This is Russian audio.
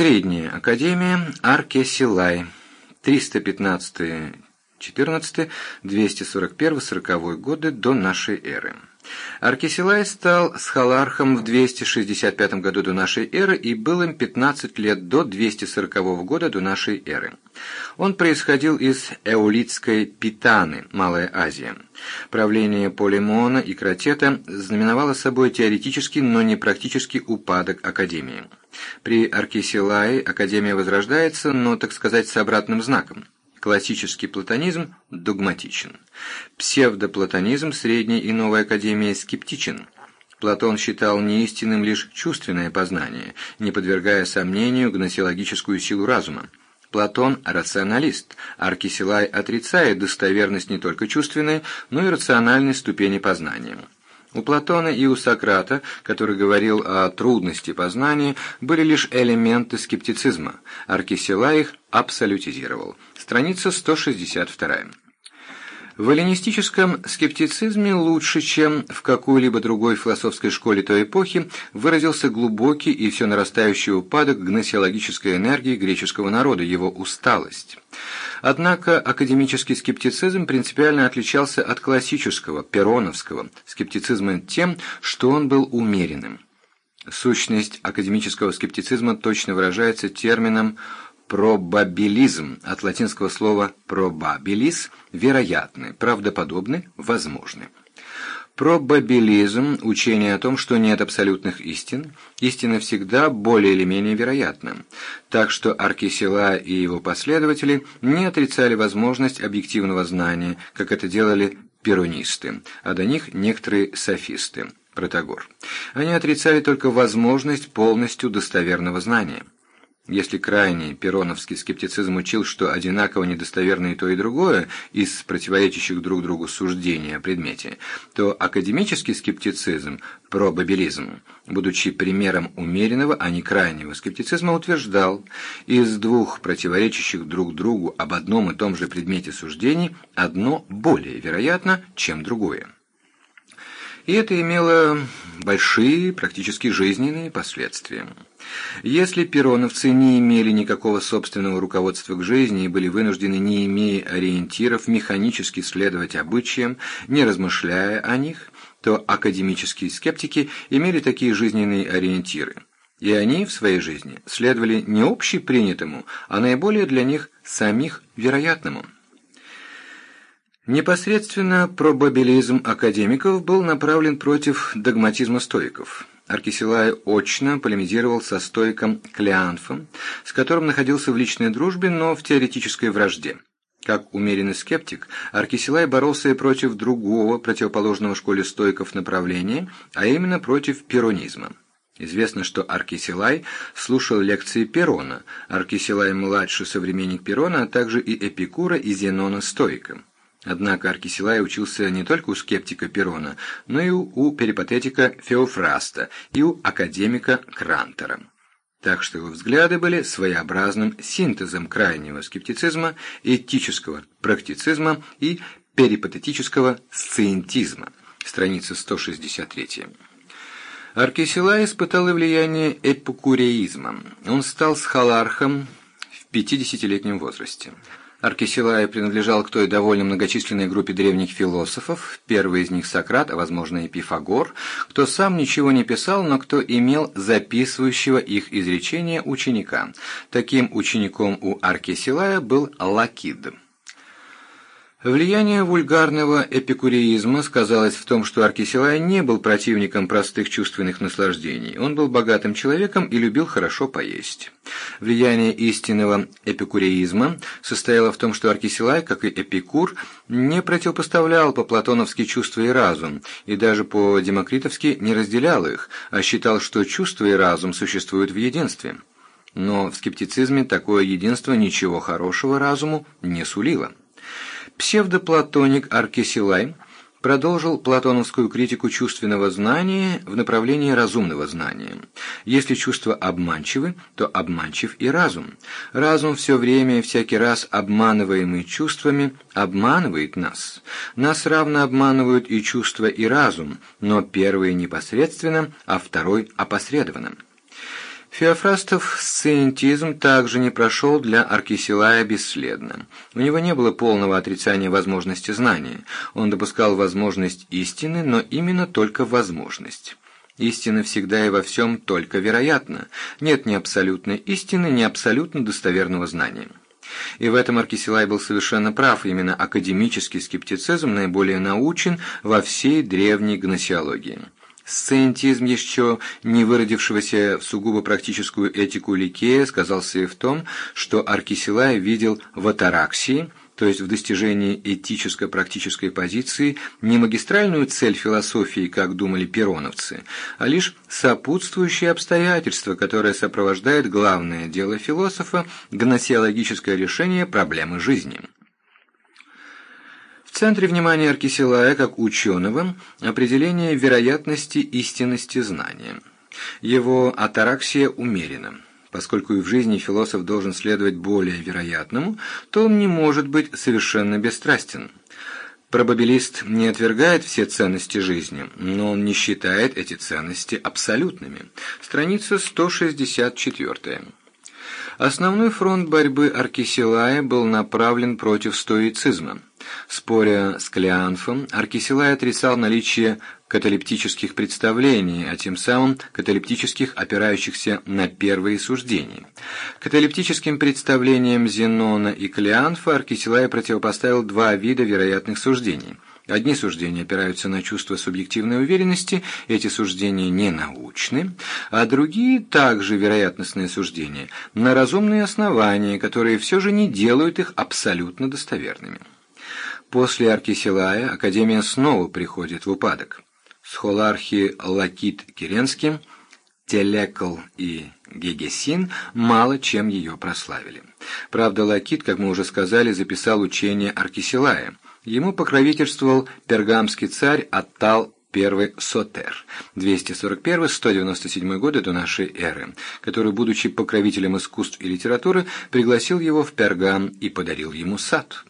Средняя академия Аркесилай, 315 14 241-40 годы до нашей эры. Аркисилай стал схалархом в 265 году до нашей эры и был им 15 лет до 240 года до нашей эры. Он происходил из эулитской Питаны, Малая Азия. Правление Полимона и Кратета знаменовало собой теоретический, но не практический упадок Академии. При Аркисилае Академия возрождается, но, так сказать, с обратным знаком. Классический платонизм догматичен. Псевдоплатонизм средней и новой академии скептичен. Платон считал неистинным лишь чувственное познание, не подвергая сомнению гносеологическую силу разума. Платон – рационалист, Аркисилай отрицает достоверность не только чувственной, но и рациональной ступени познания. У Платона и у Сократа, который говорил о трудности познания, были лишь элементы скептицизма. Аркисила их абсолютизировал. Страница 162. В эллинистическом скептицизме лучше, чем в какой-либо другой философской школе той эпохи, выразился глубокий и все нарастающий упадок гносеологической энергии греческого народа, его усталость. Однако академический скептицизм принципиально отличался от классического, пероновского скептицизма тем, что он был умеренным. Сущность академического скептицизма точно выражается термином пробабилизм от латинского слова probabilis – вероятны, правдоподобны, возможны. Пробабилизм – учение о том, что нет абсолютных истин, истина всегда более или менее вероятна. Так что Аркисела и его последователи не отрицали возможность объективного знания, как это делали перонисты, а до них некоторые софисты, Протагор. Они отрицали только возможность полностью достоверного знания. Если крайний пероновский скептицизм учил, что одинаково недостоверно и то, и другое из противоречащих друг другу суждений о предмете, то академический скептицизм, пробабилизм, будучи примером умеренного, а не крайнего скептицизма, утверждал, из двух противоречащих друг другу об одном и том же предмете суждений одно более вероятно, чем другое. И это имело большие, практически жизненные последствия. Если пероновцы не имели никакого собственного руководства к жизни и были вынуждены, не имея ориентиров, механически следовать обычаям, не размышляя о них, то академические скептики имели такие жизненные ориентиры. И они в своей жизни следовали не общепринятому, а наиболее для них самих вероятному. Непосредственно пробабилизм академиков был направлен против догматизма стоиков. Аркисилай очно полемизировал со стоиком Клеанфом, с которым находился в личной дружбе, но в теоретической вражде. Как умеренный скептик, Аркисилай боролся и против другого, противоположного школе стоиков направления, а именно против перонизма. Известно, что Аркисилай слушал лекции Перона, Аркисилай – младший современник Перона, а также и Эпикура и Зенона стоика. Однако Аркисилай учился не только у скептика Перона, но и у перипатетика Феофраста и у академика Крантера. Так что его взгляды были своеобразным синтезом крайнего скептицизма, этического практицизма и перипатетического сциентизма. Страница 163. Аркисилай испытал и влияние эпикуреизма. Он стал схалархом в 50-летнем возрасте. Аркисилай принадлежал к той довольно многочисленной группе древних философов, первый из них Сократ, а возможно и Пифагор, кто сам ничего не писал, но кто имел записывающего их изречения ученика. Таким учеником у Аркисилая был Лакид. Влияние вульгарного эпикуреизма сказалось в том, что Аркисилай не был противником простых чувственных наслаждений. Он был богатым человеком и любил хорошо поесть. Влияние истинного эпикуреизма состояло в том, что Аркисилай, как и Эпикур, не противопоставлял по-платоновски чувства и разум, и даже по-демокритовски не разделял их, а считал, что чувство и разум существуют в единстве. Но в скептицизме такое единство ничего хорошего разуму не сулило. Псевдоплатоник Аркисилай продолжил платоновскую критику чувственного знания в направлении разумного знания. Если чувства обманчивы, то обманчив и разум. Разум все время и всякий раз обманываемый чувствами обманывает нас. Нас равно обманывают и чувства, и разум, но первый непосредственно, а второй опосредованно. Феофрастов сциентизм также не прошел для Аркисилая бесследно. У него не было полного отрицания возможности знания. Он допускал возможность истины, но именно только возможность. Истина всегда и во всем только вероятна. Нет ни абсолютной истины, ни абсолютно достоверного знания. И в этом Аркисилай был совершенно прав, именно академический скептицизм наиболее научен во всей древней гносеологии. Сциентизм еще не выродившегося в сугубо практическую этику Ликея сказался и в том, что Аркисилай видел в атараксии, то есть в достижении этическо-практической позиции, не магистральную цель философии, как думали пероновцы, а лишь сопутствующие обстоятельства, которое сопровождает главное дело философа – гносеологическое решение проблемы жизни. Центре внимания Аркисилая, как ученого, определение вероятности истинности знания. Его атараксия умерена. Поскольку и в жизни философ должен следовать более вероятному, то он не может быть совершенно бесстрастен. Пробабилист не отвергает все ценности жизни, но он не считает эти ценности абсолютными. Страница 164. Основной фронт борьбы Аркисилая был направлен против стоицизма. Споря с Клеанфом, Аркисилай отрицал наличие каталептических представлений, а тем самым каталептических, опирающихся на первые суждения. Каталептическим представлениям Зенона и Клеанфа Аркисилай противопоставил два вида вероятных суждений. Одни суждения опираются на чувство субъективной уверенности, эти суждения не научны, а другие, также вероятностные суждения, на разумные основания, которые все же не делают их абсолютно достоверными. После Аркисилая Академия снова приходит в упадок. Схолархи Лакит Керенский, Телекл и Гегесин мало чем ее прославили. Правда, Лакит, как мы уже сказали, записал учение Аркисилая. Ему покровительствовал пергамский царь Аттал I Сотер, 241-197 годы до нашей эры, который, будучи покровителем искусств и литературы, пригласил его в Пергам и подарил ему сад.